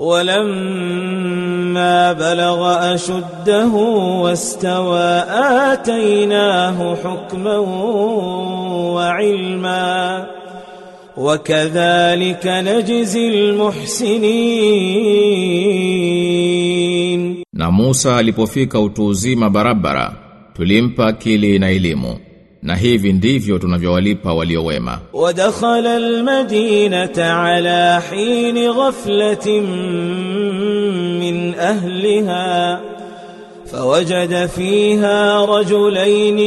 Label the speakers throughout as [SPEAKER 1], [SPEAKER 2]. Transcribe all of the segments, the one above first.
[SPEAKER 1] ولما بلغ أشده واستوى آتيناه حكما وعلما وكذلك نجزي المحسنين
[SPEAKER 2] Na Musa alipofika utu uzima barabara, tulimpa akili na elimu. Na hivi ndivyo tunavyowalipa waliowema.
[SPEAKER 1] ودخل المدينة على حين غفلة من أهلها فوجد فيها رجلين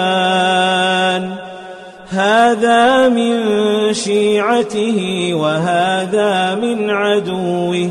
[SPEAKER 1] يقتتلان هذا من شيعته وهذا من عدوه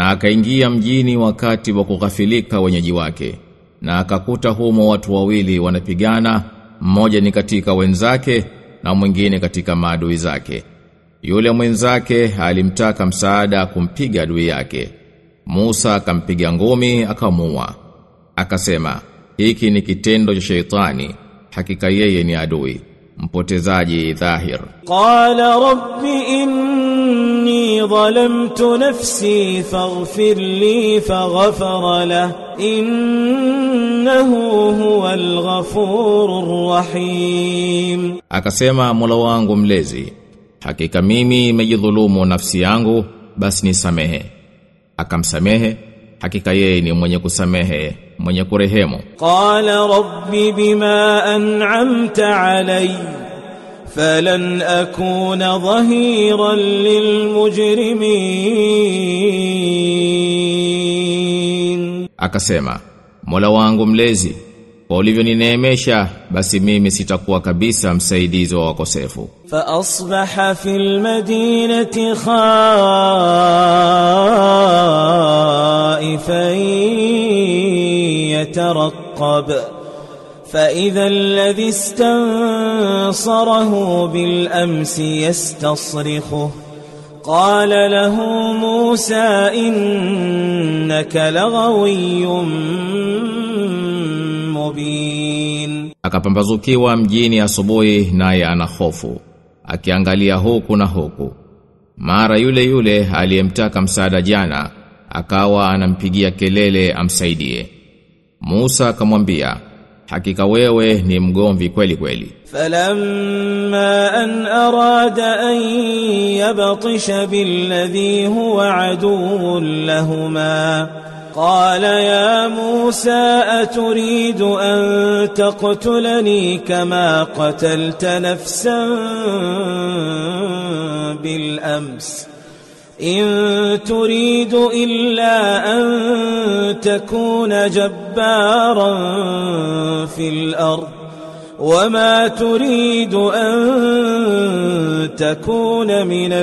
[SPEAKER 2] na akaingia mjini wakati wa kughafilika wenyeji wake. Na akakuta humo watu wawili wanapigana mmoja ni katika wenzake na mwingine katika maadui zake. Yule mwenzake alimtaka msaada kumpiga adui yake. Musa akampiga ngumi akamua. Akasema hiki ni kitendo cha sheitani. Hakika yeye ni adui. Mpotezaji dhahir.
[SPEAKER 1] Qala rabbi in إني ظلمت نفسي فاغفر لي فغفر له إنه هو الغفور الرحيم
[SPEAKER 2] Akasema Mola wangu mlezi, hakika mimi nimejidhulumu nafsi yangu, basi nisamehe. Akamsamehe, hakika yeye ni mwenye kusamehe, mwenye kurehemu.
[SPEAKER 1] قال رب بما أنعمت علي فلن أكون ظهيرا للمجرمين
[SPEAKER 2] Akasema, Mola wangu mlezi, kwa ulivyonineemesha, basi mimi sitakuwa kabisa msaidizi wa wakosefu.
[SPEAKER 1] فأصبح في المدينة خائفا يترقب فإذا الذي استنصره بالأمس يستصرخه قال له موسى إنك لغوي مبين
[SPEAKER 2] Akapambazukiwa mjini asubuhi naye ana hofu, akiangalia huku na huku. Mara yule yule aliyemtaka msaada jana, akawa anampigia kelele amsaidie. Musa akamwambia, hakika wewe ni mgomvi kweli kweli.
[SPEAKER 1] فلما أن أراد أن يبطش بالذي هو عدو لهما قال يا موسى أتريد أن تقتلني كما قتلت نفسا بالأمس إن تريد إلا أن تكون جبارا في الأرض وما تريد أن تكون من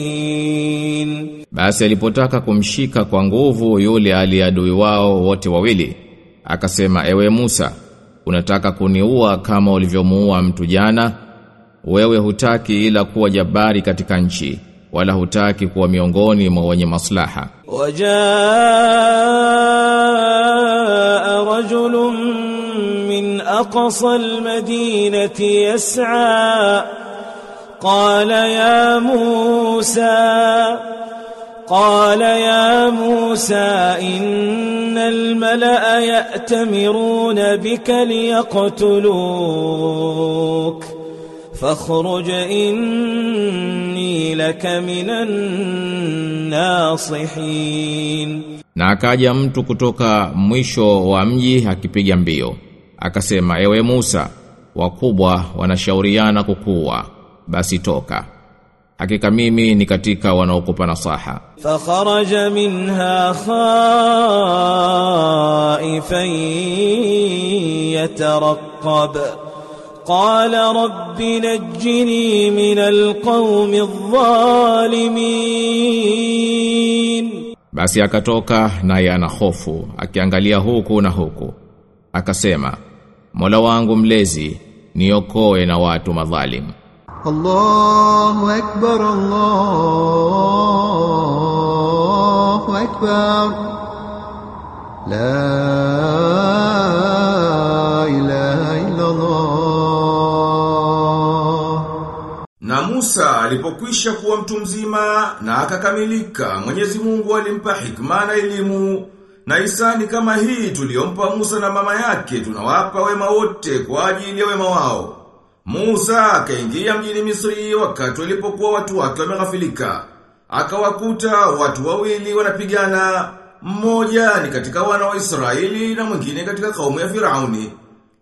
[SPEAKER 1] المصلحين
[SPEAKER 2] Basi alipotaka kumshika kwa nguvu yule aliadui wao wote wawili, akasema ewe Musa, unataka kuniua kama ulivyomuua mtu jana? Wewe hutaki ila kuwa jabari katika nchi, Wala hutaki kuwa miongoni mwa wenye maslaha.
[SPEAKER 1] وجاء رجل من أقصى المدينة يسعى قال يا موسى قال يا موسى إن الملأ يأتمرون بك ليقتلوك فاخرج إني لك من الناصحين
[SPEAKER 2] Na akaja mtu kutoka mwisho wa mji akipiga mbio. Akasema, ewe Musa, wakubwa wanashauriana kukuua, basi toka. Hakika mimi ni katika wanaokupa nasaha.
[SPEAKER 1] فخرج منها خائفا يترقب قال رب نجني من القوم الظالمين
[SPEAKER 2] Basi akatoka naye ana hofu akiangalia huku na huku akasema Mola wangu mlezi niokoe na watu madhalim
[SPEAKER 3] الله أكبر الله أكبر لا إله إلا الله
[SPEAKER 4] Na Musa alipokwisha kuwa mtu mzima na akakamilika, Mwenyezi Mungu alimpa hikma na elimu. Na isani kama hii tuliyompa Musa na mama yake tunawapa wema wote kwa ajili ya wema wao. Musa akaingia mjini Misri wakati walipokuwa watu wake wameghafilika. Akawakuta watu wawili wanapigana, mmoja ni katika wana wa Israeli na mwingine katika kaumu ya Firauni.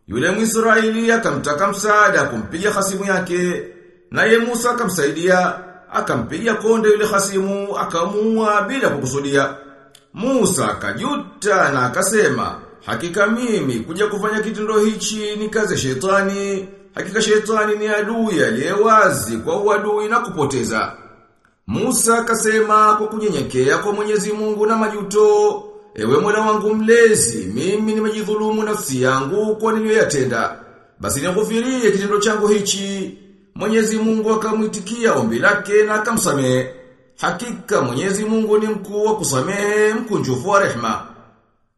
[SPEAKER 4] Yule Mwisraeli akamtaka msaada kumpiga hasimu yake, naye Musa akamsaidia, akampiga konde yule hasimu, akamua bila kukusudia. Musa akajuta na akasema, hakika mimi kuja kufanya kitendo hichi ni kazi ya shetani, hakika shetani ni adui aliyewazi kwa uadui na kupoteza. Musa akasema kwa kunyenyekea kwa Mwenyezi Mungu na majuto, ewe Mola wangu mlezi, mimi nimejidhulumu nafsi yangu kwa niliyoyatenda. Basi nighufirie kitendo changu hichi. Mwenyezi Mungu akamwitikia ombi lake na akamsamehe. Hakika Mwenyezi Mungu ni mkuu wa kusamehe, mkunjufu wa rehema.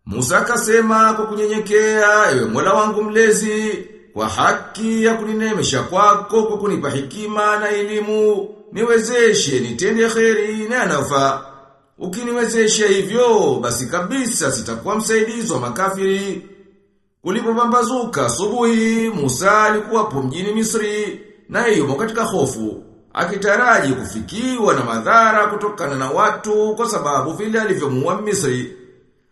[SPEAKER 4] Musa akasema kwa kunyenyekea, ewe Mola wangu mlezi, kwa haki ya kuninemesha kwako kwa kunipa hikima na elimu, niwezeshe nitende kheri na yanayofaa. Ukiniwezesha hivyo, basi kabisa sitakuwa msaidizi wa makafiri. Kulipopambazuka asubuhi, Musa alikuwapo mjini Misri, na yumo katika hofu, akitaraji kufikiwa na madhara kutokana na watu kwa sababu vile alivyomuua Misri.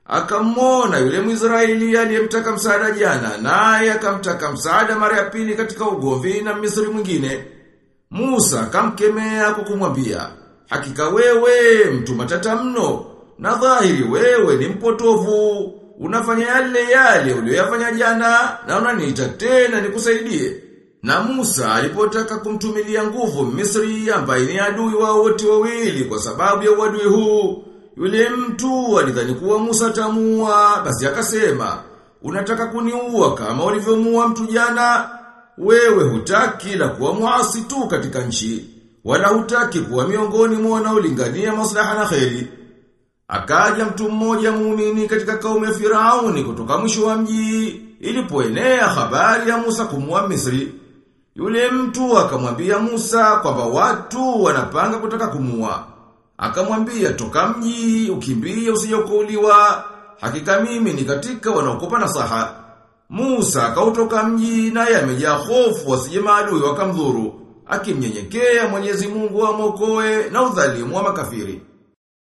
[SPEAKER 4] Akamwona yule Mwisraeli aliyemtaka msaada jana, naye akamtaka msaada mara ya pili katika ugomvi na Misri mwingine. Musa akamkemea kwa kumwambia, hakika wewe mtu matata mno, na dhahiri wewe ni mpotovu, unafanya yale yale uliyoyafanya jana, na unaniita tena nikusaidie. Na Musa alipotaka kumtumilia nguvu Misri ambaye ni adui wao wote wawili kwa sababu ya uadui huu, yule mtu alidhani kuwa Musa tamua, basi akasema, unataka kuniua kama ulivyomuua mtu jana? Wewe hutaki la kuwa muasi tu katika nchi, wala hutaki kuwa miongoni mwa wanaolingania maslaha na kheri. Akaja mtu mmoja muumini katika kaumu ya Firauni kutoka mwisho wa mji, ilipoenea habari ya Musa kumua Misri. Yule mtu akamwambia Musa kwamba watu wanapanga kutaka kumua. Akamwambia toka mji, ukimbie usijokuuliwa. Hakika mimi ni katika wanaokopa nasaha. Musa akautoka mji naye amejaa hofu wasije maadui wakamdhuru, akimnyenyekea Mwenyezi Mungu amwokoe na udhalimu wa makafiri.